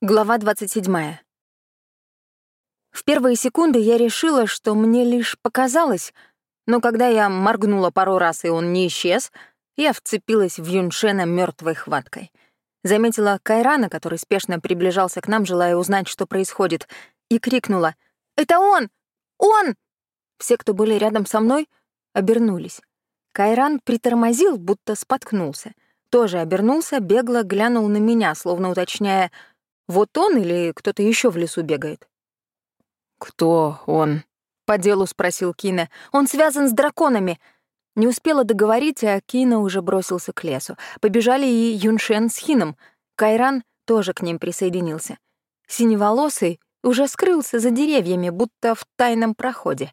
Глава 27. В первые секунды я решила, что мне лишь показалось, но когда я моргнула пару раз, и он не исчез, я вцепилась в Юншена мертвой хваткой. Заметила Кайрана, который спешно приближался к нам, желая узнать, что происходит, и крикнула «Это он! Он!» Все, кто были рядом со мной, обернулись. Кайран притормозил, будто споткнулся. Тоже обернулся, бегло глянул на меня, словно уточняя — вот он или кто-то еще в лесу бегает? Кто он? По делу спросил Кина. Он связан с драконами. Не успела договорить, а Кина уже бросился к лесу. Побежали и Юншен с Хином. Кайран тоже к ним присоединился. Синеволосый уже скрылся за деревьями, будто в тайном проходе.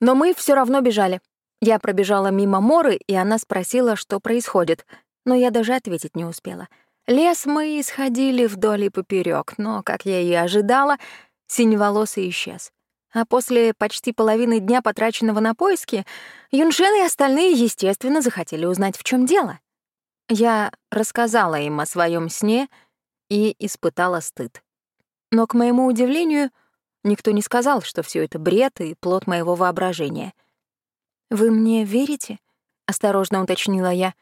Но мы все равно бежали. Я пробежала мимо Моры, и она спросила, что происходит, но я даже ответить не успела — Лес мы исходили вдоль и поперек, но, как я и ожидала, синеволосый исчез. А после почти половины дня, потраченного на поиски, Юншен и остальные, естественно, захотели узнать, в чем дело. Я рассказала им о своем сне и испытала стыд. Но, к моему удивлению, никто не сказал, что все это бред и плод моего воображения. «Вы мне верите?» — осторожно уточнила я.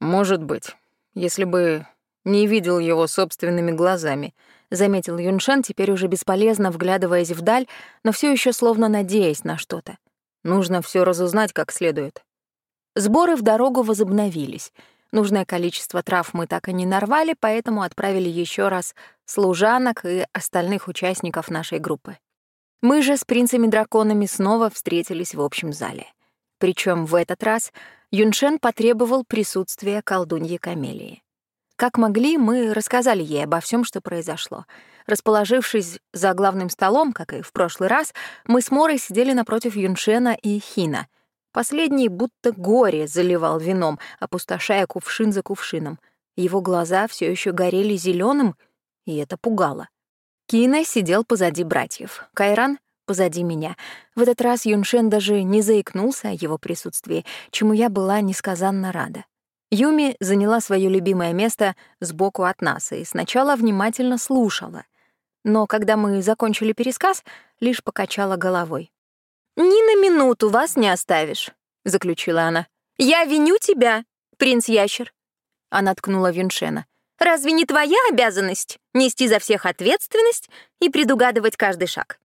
«Может быть, если бы не видел его собственными глазами, заметил Юншан, теперь уже бесполезно вглядываясь вдаль, но все еще словно надеясь на что-то. Нужно все разузнать как следует. Сборы в дорогу возобновились. Нужное количество трав мы так и не нарвали, поэтому отправили еще раз служанок и остальных участников нашей группы. Мы же с принцами-драконами снова встретились в общем зале. Причем в этот раз Юншен потребовал присутствия колдуньи Камелии. Как могли, мы рассказали ей обо всем, что произошло. Расположившись за главным столом, как и в прошлый раз, мы с Морой сидели напротив Юншена и Хина. Последний будто горе заливал вином, опустошая кувшин за кувшином. Его глаза все еще горели зеленым, и это пугало. Кина сидел позади братьев. Кайран — позади меня. В этот раз Юншен даже не заикнулся о его присутствии, чему я была несказанно рада. Юми заняла свое любимое место сбоку от нас и сначала внимательно слушала. Но когда мы закончили пересказ, лишь покачала головой. «Ни на минуту вас не оставишь», — заключила она. «Я виню тебя, принц Ящер». Она ткнула Виншена. «Разве не твоя обязанность нести за всех ответственность и предугадывать каждый шаг?»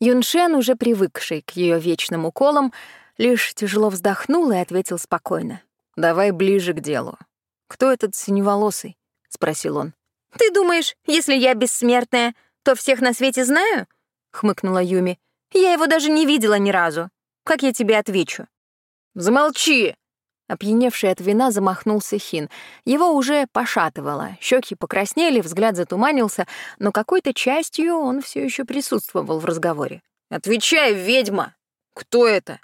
Юншен, уже привыкший к ее вечным уколам, лишь тяжело вздохнул и ответил спокойно. Давай ближе к делу. Кто этот синеволосый? спросил он. Ты думаешь, если я бессмертная, то всех на свете знаю? хмыкнула Юми. Я его даже не видела ни разу. Как я тебе отвечу? Замолчи! Опьяневший от вина замахнулся Хин. Его уже пошатывало, щеки покраснели, взгляд затуманился, но какой-то частью он все еще присутствовал в разговоре. «Отвечай, ведьма! Кто это?»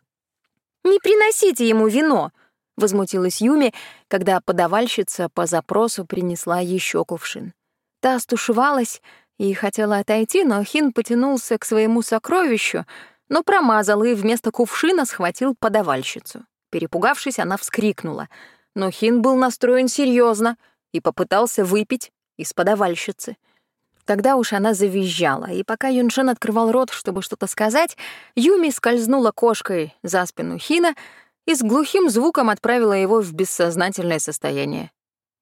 «Не приносите ему вино!» — возмутилась Юми, когда подавальщица по запросу принесла еще кувшин. Та стушевалась и хотела отойти, но Хин потянулся к своему сокровищу, но промазал и вместо кувшина схватил подавальщицу. Перепугавшись, она вскрикнула, но Хин был настроен серьезно и попытался выпить из подавальщицы. Тогда уж она завизжала, и пока Юншен открывал рот, чтобы что-то сказать, Юми скользнула кошкой за спину Хина — и с глухим звуком отправила его в бессознательное состояние.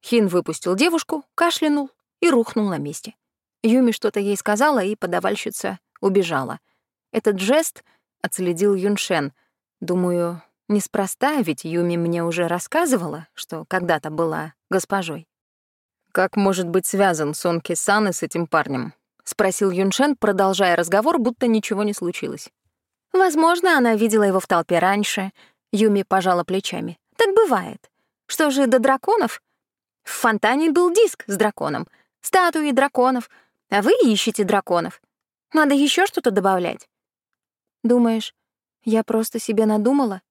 Хин выпустил девушку, кашлянул и рухнул на месте. Юми что-то ей сказала, и подавальщица убежала. Этот жест отследил Юншен. Думаю, неспроста, ведь Юми мне уже рассказывала, что когда-то была госпожой. «Как может быть связан Сон Кисаны с этим парнем?» — спросил Юншен, продолжая разговор, будто ничего не случилось. Возможно, она видела его в толпе раньше, Юми пожала плечами. Так бывает. Что же до драконов? В фонтане был диск с драконом, статуи драконов, а вы ищете драконов. Надо еще что-то добавлять. Думаешь, я просто себе надумала?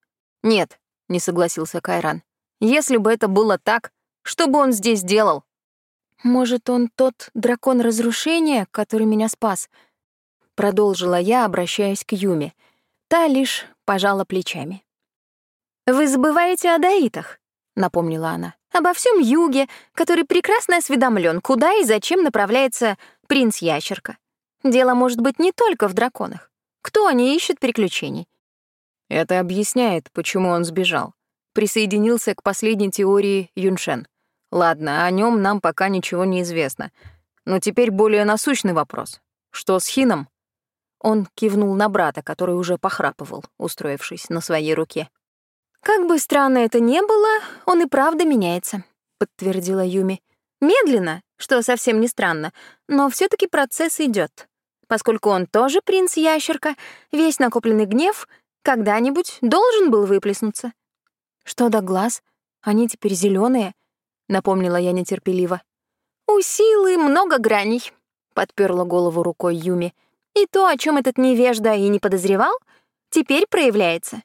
Нет, не согласился Кайран. Если бы это было так, что бы он здесь делал? Может, он тот дракон разрушения, который меня спас? Продолжила я, обращаясь к Юме. Та лишь пожала плечами. «Вы забываете о даитах», — напомнила она. «Обо всем юге, который прекрасно осведомлен, куда и зачем направляется принц-ящерка. Дело может быть не только в драконах. Кто не ищет приключений? Это объясняет, почему он сбежал. Присоединился к последней теории Юншен. Ладно, о нем нам пока ничего не известно. Но теперь более насущный вопрос. Что с Хином? Он кивнул на брата, который уже похрапывал, устроившись на своей руке. «Как бы странно это ни было, он и правда меняется», — подтвердила Юми. «Медленно, что совсем не странно, но все таки процесс идет. Поскольку он тоже принц-ящерка, весь накопленный гнев когда-нибудь должен был выплеснуться». «Что до глаз? Они теперь зеленые, напомнила я нетерпеливо. «У силы много граней», — подперла голову рукой Юми. «И то, о чем этот невежда и не подозревал, теперь проявляется.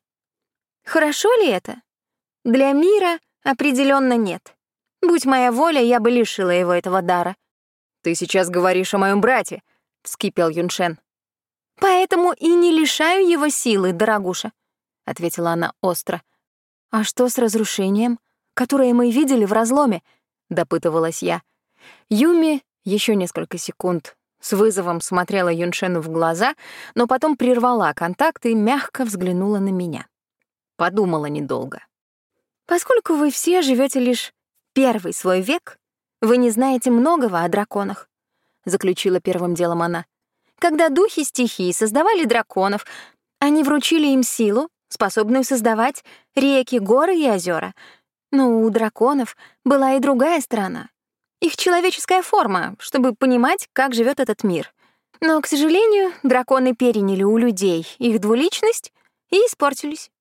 Хорошо ли это? Для мира определенно нет. Будь моя воля, я бы лишила его этого дара. Ты сейчас говоришь о моем брате, вскипел Юншен. Поэтому и не лишаю его силы, дорогуша, ответила она остро. А что с разрушением, которое мы видели в разломе? допытывалась я. Юми еще несколько секунд с вызовом смотрела Юншену в глаза, но потом прервала контакт и мягко взглянула на меня. Подумала недолго. Поскольку вы все живете лишь первый свой век, вы не знаете многого о драконах, заключила первым делом она. Когда духи стихии создавали драконов, они вручили им силу, способную создавать реки, горы и озера. Но у драконов была и другая сторона. Их человеческая форма, чтобы понимать, как живет этот мир. Но, к сожалению, драконы переняли у людей их двуличность и испортились.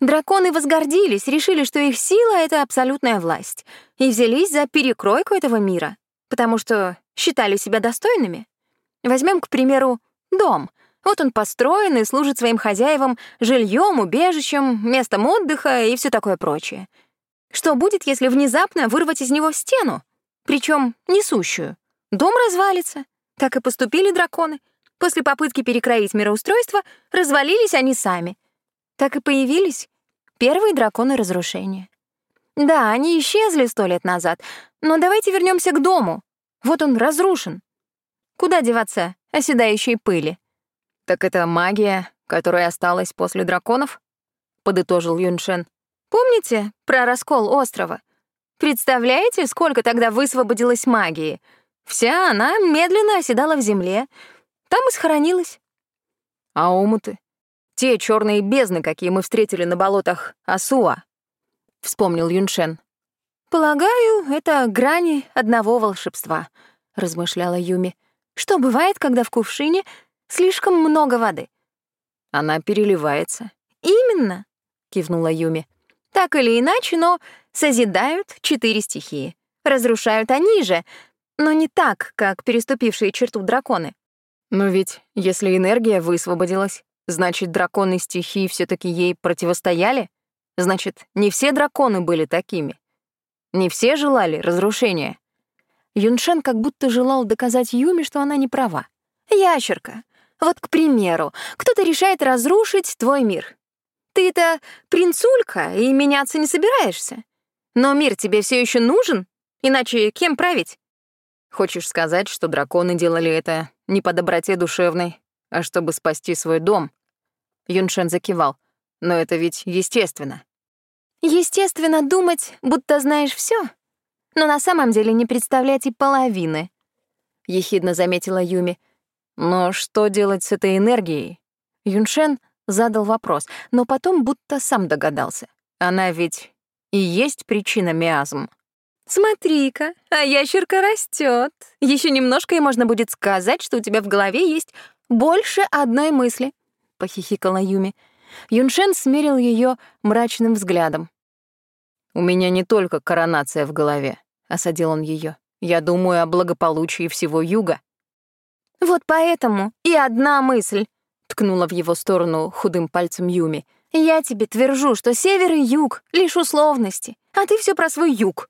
Драконы возгордились, решили, что их сила — это абсолютная власть, и взялись за перекройку этого мира, потому что считали себя достойными. Возьмем, к примеру, дом. Вот он построен и служит своим хозяевам жильем, убежищем, местом отдыха и все такое прочее. Что будет, если внезапно вырвать из него стену, причем несущую? Дом развалится. Так и поступили драконы. После попытки перекроить мироустройство развалились они сами — так и появились первые драконы разрушения. Да, они исчезли сто лет назад, но давайте вернемся к дому. Вот он разрушен. Куда деваться оседающей пыли? Так это магия, которая осталась после драконов? Подытожил Юншен. Помните про раскол острова? Представляете, сколько тогда высвободилось магии? Вся она медленно оседала в земле. Там и схоронилась. А омуты? Те черные бездны, какие мы встретили на болотах Асуа», — вспомнил Юншен. «Полагаю, это грани одного волшебства», — размышляла Юми. «Что бывает, когда в кувшине слишком много воды?» «Она переливается». «Именно», — кивнула Юми. «Так или иначе, но созидают четыре стихии. Разрушают они же, но не так, как переступившие черту драконы». «Но ведь если энергия высвободилась, Значит, драконы стихии все таки ей противостояли? Значит, не все драконы были такими. Не все желали разрушения. Юншен как будто желал доказать Юми, что она не права. «Ящерка, вот, к примеру, кто-то решает разрушить твой мир. Ты-то принцулька и меняться не собираешься. Но мир тебе все еще нужен, иначе кем править?» Хочешь сказать, что драконы делали это не по доброте душевной, а чтобы спасти свой дом? Юншен закивал. Но это ведь естественно. Естественно думать, будто знаешь все, но на самом деле не представлять и половины. Ехидно заметила Юми. Но что делать с этой энергией? Юншен задал вопрос, но потом будто сам догадался. Она ведь и есть причина миазм. Смотри-ка, а ящерка растет. Еще немножко, и можно будет сказать, что у тебя в голове есть больше одной мысли. — похихикала Юми. Юншен смерил ее мрачным взглядом. «У меня не только коронация в голове», — осадил он ее. «Я думаю о благополучии всего юга». «Вот поэтому и одна мысль», — ткнула в его сторону худым пальцем Юми. «Я тебе твержу, что север и юг — лишь условности, а ты все про свой юг».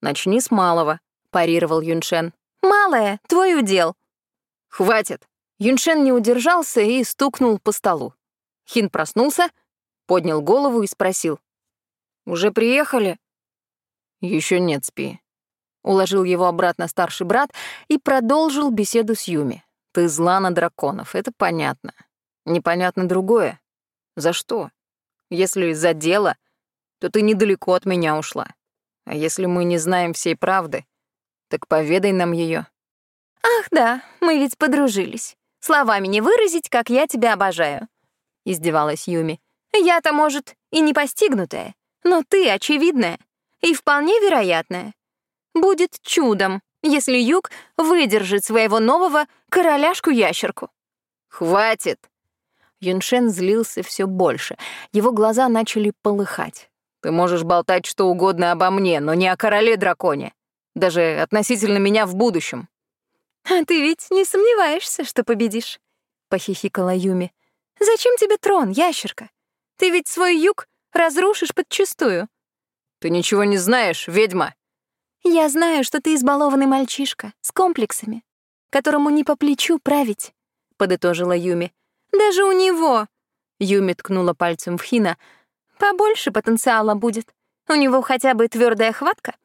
«Начни с малого», — парировал Юншен. «Малое — твой удел». «Хватит», Юншен не удержался и стукнул по столу. Хин проснулся, поднял голову и спросил. «Уже приехали?» Еще нет, спи. Уложил его обратно старший брат и продолжил беседу с Юми. Ты зла на драконов, это понятно. Непонятно другое. За что? Если за дело, то ты недалеко от меня ушла. А если мы не знаем всей правды, так поведай нам ее. Ах да, мы ведь подружились. Словами не выразить, как я тебя обожаю, издевалась Юми. Я-то, может, и не постигнутая, но ты очевидная и вполне вероятная. Будет чудом, если Юг выдержит своего нового короляшку-ящерку. Хватит! Юншен злился все больше. Его глаза начали полыхать. Ты можешь болтать что угодно обо мне, но не о короле-драконе. Даже относительно меня в будущем. «А ты ведь не сомневаешься, что победишь?» — похихикала Юми. «Зачем тебе трон, ящерка? Ты ведь свой юг разрушишь подчистую». «Ты ничего не знаешь, ведьма!» «Я знаю, что ты избалованный мальчишка с комплексами, которому не по плечу править», — подытожила Юми. «Даже у него...» — Юми ткнула пальцем в Хина. «Побольше потенциала будет. У него хотя бы твердая хватка».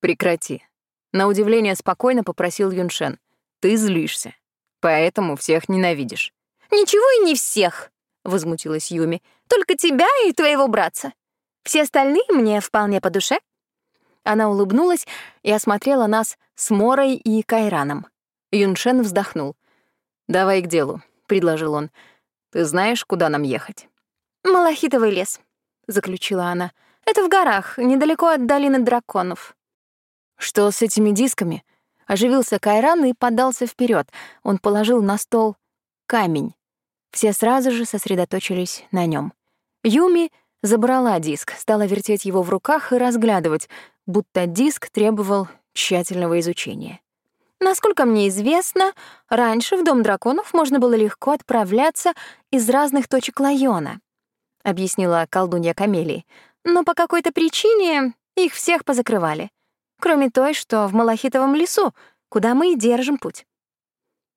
«Прекрати», — на удивление спокойно попросил Юншен. Ты злишься, поэтому всех ненавидишь. Ничего и не всех, возмутилась Юми. Только тебя и твоего братца. Все остальные мне вполне по душе. Она улыбнулась и осмотрела нас с Морой и Кайраном. Юншен вздохнул. «Давай к делу», — предложил он. «Ты знаешь, куда нам ехать?» «Малахитовый лес», — заключила она. «Это в горах, недалеко от долины драконов». «Что с этими дисками?» Оживился Кайран и подался вперед. Он положил на стол камень. Все сразу же сосредоточились на нем. Юми забрала диск, стала вертеть его в руках и разглядывать, будто диск требовал тщательного изучения. Насколько мне известно, раньше в Дом драконов можно было легко отправляться из разных точек Лайона, объяснила колдунья Камелии. Но по какой-то причине их всех позакрывали кроме той, что в Малахитовом лесу, куда мы и держим путь.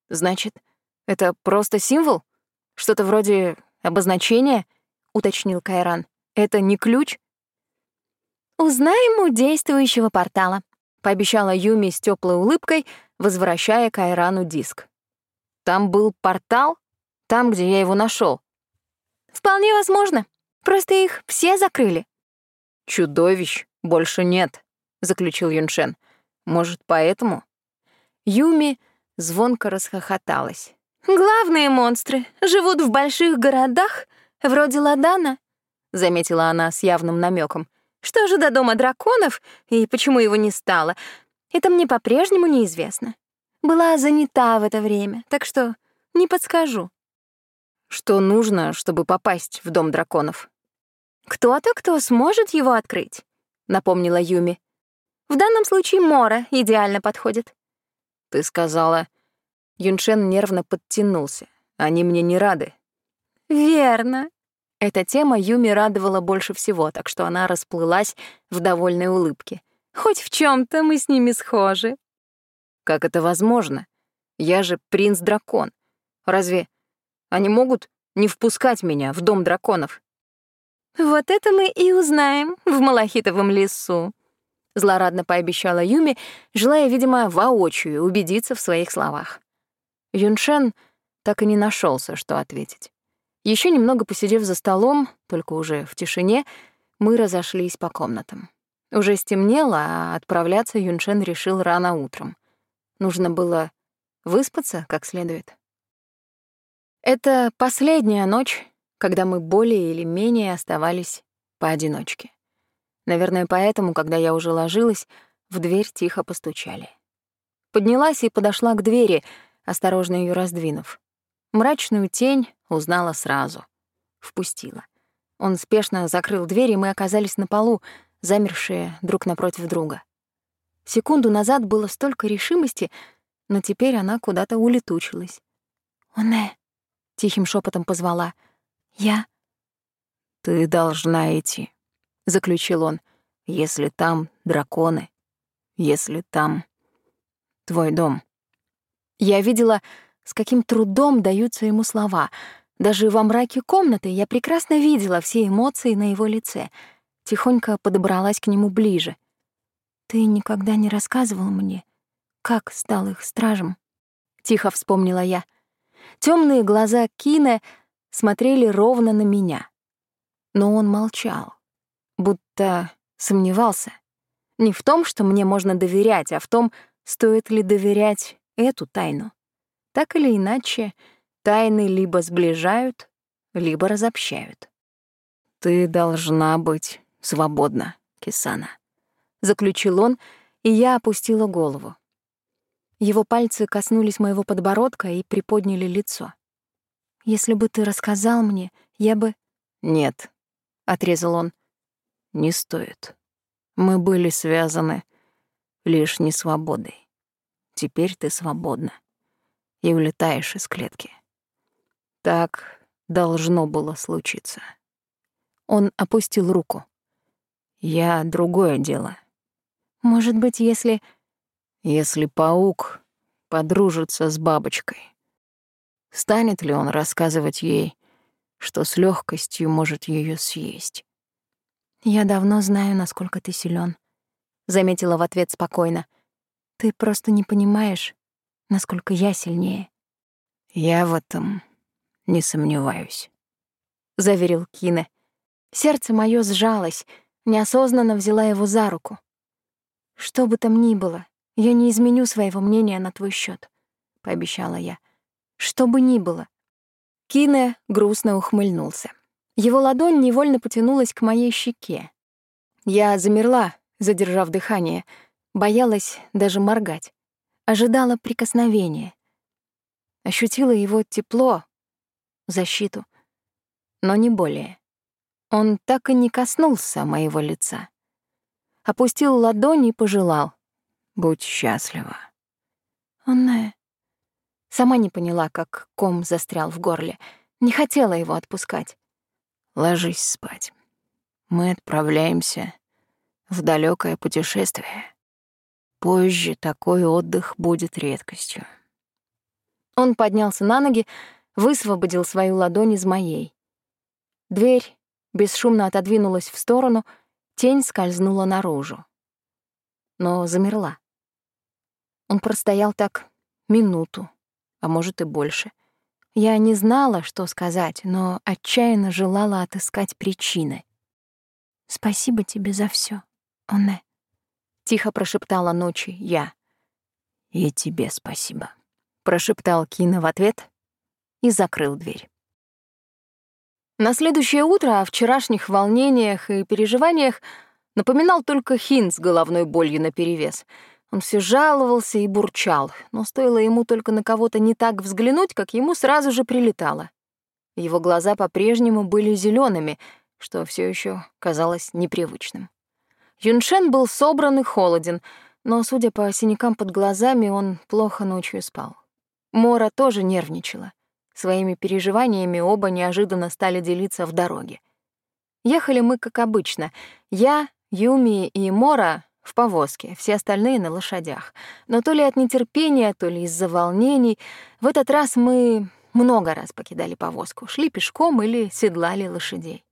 Значит, это просто символ? Что-то вроде обозначения? уточнил Кайран. Это не ключ? Узнаем у действующего портала, пообещала Юми с теплой улыбкой, возвращая Кайрану диск. Там был портал? Там, где я его нашел. Вполне возможно. Просто их все закрыли. Чудовищ больше нет. — заключил Юншен. «Может, поэтому?» Юми звонко расхохоталась. «Главные монстры живут в больших городах, вроде Ладана», — заметила она с явным намеком. «Что же до дома драконов и почему его не стало, это мне по-прежнему неизвестно. Была занята в это время, так что не подскажу». «Что нужно, чтобы попасть в дом драконов?» «Кто-то, кто сможет его открыть», — напомнила Юми. В данном случае Мора идеально подходит. Ты сказала... Юншен нервно подтянулся. Они мне не рады. Верно. Эта тема Юми радовала больше всего, так что она расплылась в довольной улыбке. Хоть в чем то мы с ними схожи. Как это возможно? Я же принц-дракон. Разве они могут не впускать меня в дом драконов? Вот это мы и узнаем в Малахитовом лесу. — злорадно пообещала Юми, желая, видимо, воочию убедиться в своих словах. Юншен так и не нашелся, что ответить. Еще немного посидев за столом, только уже в тишине, мы разошлись по комнатам. Уже стемнело, а отправляться Юншен решил рано утром. Нужно было выспаться как следует. Это последняя ночь, когда мы более или менее оставались поодиночке. Наверное, поэтому, когда я уже ложилась, в дверь тихо постучали. Поднялась и подошла к двери, осторожно ее раздвинув. Мрачную тень узнала сразу. Впустила. Он спешно закрыл дверь, и мы оказались на полу, замершие друг напротив друга. Секунду назад было столько решимости, но теперь она куда-то улетучилась. «Оне», — тихим шепотом позвала, — «я...» «Ты должна идти», — заключил он, — «если там драконы, если там твой дом». Я видела, с каким трудом даются ему слова. Даже во мраке комнаты я прекрасно видела все эмоции на его лице. Тихонько подобралась к нему ближе. Ты никогда не рассказывал мне, как стал их стражем? Тихо вспомнила я. Темные глаза Кина смотрели ровно на меня. Но он молчал, будто сомневался. Не в том, что мне можно доверять, а в том, стоит ли доверять эту тайну. Так или иначе, тайны либо сближают, либо разобщают. «Ты должна быть свободна, Кисана», — заключил он, и я опустила голову. Его пальцы коснулись моего подбородка и приподняли лицо. «Если бы ты рассказал мне, я бы...» «Нет», — отрезал он, — «не стоит. Мы были связаны лишь не свободой. Теперь ты свободна и улетаешь из клетки. Так должно было случиться». Он опустил руку. «Я другое дело». «Может быть, если...» «Если паук подружится с бабочкой, станет ли он рассказывать ей, что с легкостью может ее съесть?» «Я давно знаю, насколько ты силен, заметила в ответ спокойно. «Ты просто не понимаешь, насколько я сильнее». «Я в этом не сомневаюсь», — заверил Кине. Сердце мое сжалось, неосознанно взяла его за руку. «Что бы там ни было, я не изменю своего мнения на твой счет, пообещала я. «Что бы ни было». Кине грустно ухмыльнулся. Его ладонь невольно потянулась к моей щеке. Я замерла, задержав дыхание, боялась даже моргать. Ожидала прикосновения. Ощутила его тепло, защиту, но не более. Он так и не коснулся моего лица. Опустил ладонь и пожелал. «Будь счастлива». Она сама не поняла, как ком застрял в горле. Не хотела его отпускать. «Ложись спать. Мы отправляемся в далекое путешествие. Позже такой отдых будет редкостью». Он поднялся на ноги, высвободил свою ладонь из моей. Дверь бесшумно отодвинулась в сторону, тень скользнула наружу. Но замерла. Он простоял так минуту, а может и больше. Я не знала, что сказать, но отчаянно желала отыскать причины. «Спасибо тебе за все, Оне», — тихо прошептала ночи я. «И тебе спасибо», — прошептал Кина в ответ и закрыл дверь. На следующее утро о вчерашних волнениях и переживаниях напоминал только Хин с головной болью наперевес. Он все жаловался и бурчал, но стоило ему только на кого-то не так взглянуть, как ему сразу же прилетало. Его глаза по-прежнему были зелеными, что все еще казалось непривычным. Юншен был собран и холоден, но, судя по синякам под глазами, он плохо ночью спал. Мора тоже нервничала. Своими переживаниями оба неожиданно стали делиться в дороге. Ехали мы, как обычно. Я, Юми и Мора в повозке, все остальные на лошадях. Но то ли от нетерпения, то ли из-за волнений, в этот раз мы много раз покидали повозку, шли пешком или седлали лошадей.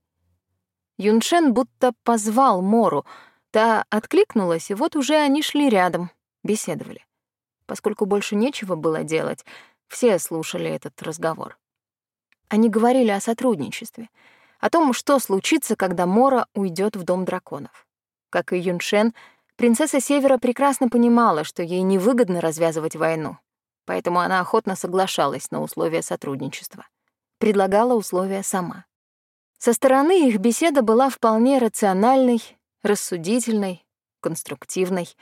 Юншен будто позвал Мору, та откликнулась, и вот уже они шли рядом, беседовали. Поскольку больше нечего было делать, все слушали этот разговор. Они говорили о сотрудничестве, о том, что случится, когда Мора уйдет в Дом драконов. Как и Юншен, принцесса Севера прекрасно понимала, что ей невыгодно развязывать войну, поэтому она охотно соглашалась на условия сотрудничества. Предлагала условия сама. Со стороны их беседа была вполне рациональной, рассудительной, конструктивной.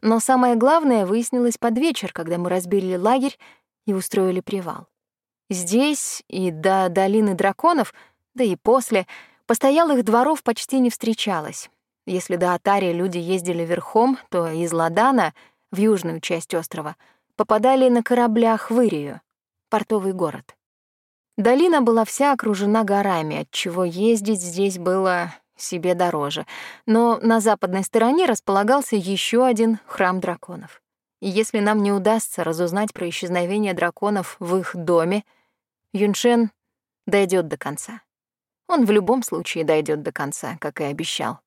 Но самое главное выяснилось под вечер, когда мы разбили лагерь и устроили привал. Здесь и до долины драконов, да и после, постоялых дворов почти не встречалось. Если до Атарии люди ездили верхом, то из Ладана, в южную часть острова, попадали на кораблях в Ирию, портовый город. Долина была вся окружена горами, отчего ездить здесь было себе дороже. Но на западной стороне располагался еще один храм драконов. И если нам не удастся разузнать про исчезновение драконов в их доме, Юншен дойдет до конца. Он в любом случае дойдет до конца, как и обещал.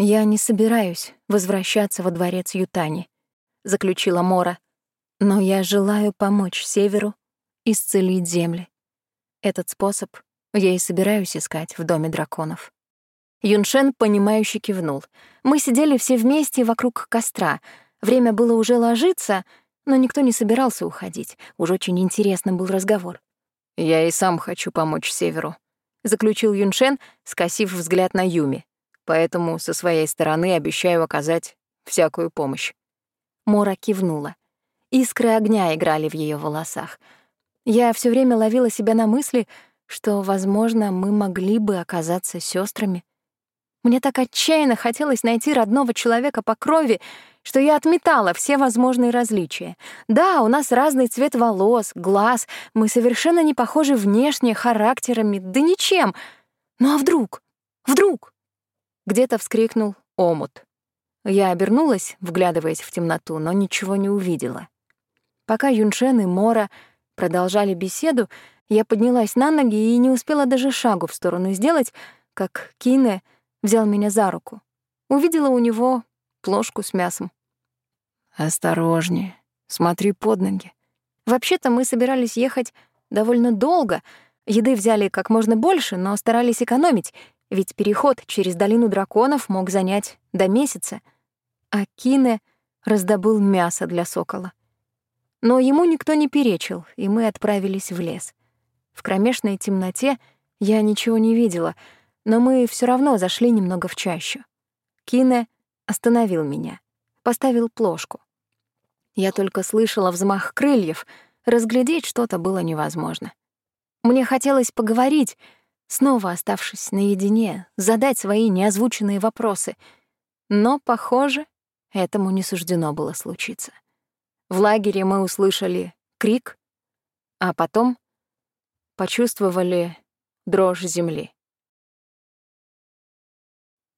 «Я не собираюсь возвращаться во дворец Ютани», — заключила Мора. «Но я желаю помочь Северу исцелить земли. Этот способ я и собираюсь искать в Доме драконов». Юншен, понимающе кивнул. Мы сидели все вместе вокруг костра. Время было уже ложиться, но никто не собирался уходить. Уж очень интересным был разговор. «Я и сам хочу помочь Северу», — заключил Юншен, скосив взгляд на Юми поэтому со своей стороны обещаю оказать всякую помощь». Мора кивнула. Искры огня играли в ее волосах. Я все время ловила себя на мысли, что, возможно, мы могли бы оказаться сестрами. Мне так отчаянно хотелось найти родного человека по крови, что я отметала все возможные различия. Да, у нас разный цвет волос, глаз, мы совершенно не похожи внешне, характерами, да ничем. Ну а вдруг? Вдруг? Где-то вскрикнул омут. Я обернулась, вглядываясь в темноту, но ничего не увидела. Пока Юншен и Мора продолжали беседу, я поднялась на ноги и не успела даже шагу в сторону сделать, как Кине взял меня за руку. Увидела у него плошку с мясом. «Осторожнее, смотри под ноги». Вообще-то мы собирались ехать довольно долго. Еды взяли как можно больше, но старались экономить, ведь переход через долину драконов мог занять до месяца. А Кине раздобыл мясо для сокола. Но ему никто не перечил, и мы отправились в лес. В кромешной темноте я ничего не видела, но мы все равно зашли немного в чащу. Кине остановил меня, поставил плошку. Я только слышала взмах крыльев, разглядеть что-то было невозможно. Мне хотелось поговорить, снова оставшись наедине, задать свои неозвученные вопросы. Но, похоже, этому не суждено было случиться. В лагере мы услышали крик, а потом почувствовали дрожь земли.